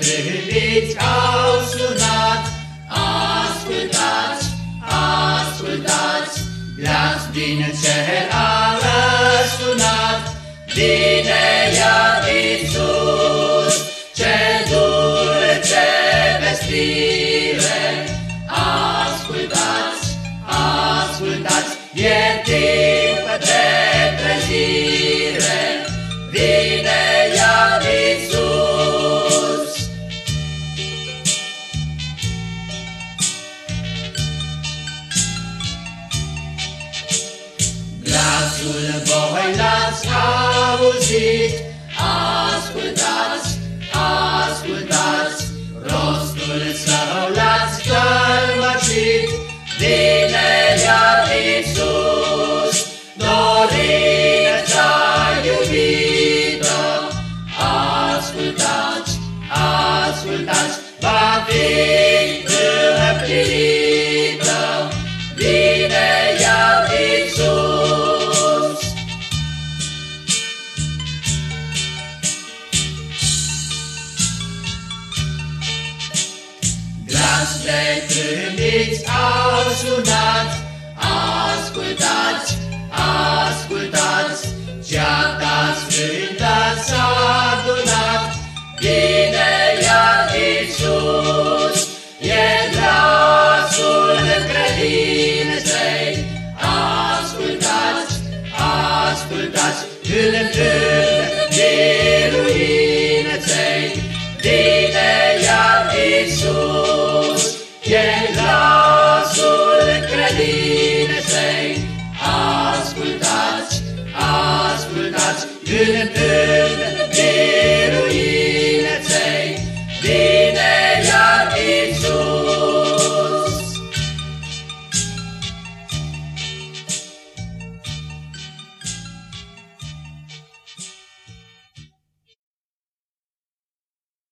trâmbiți au sunat, ascultați, ascultați, glas din cer a răsunat, vine iar Iisus, ce dulce vestire, ascultați, ascultați, e timp Glasul voi l-ați auzit, Glas de trâmbiți au sunat, ascultați, ascultați, ceata sfântă s-a adunat, vine iar Iisus, e glasul credinței, ascultați, ascultați, îl întâln e glasul credinței, ascultați, ascultați, îl întâln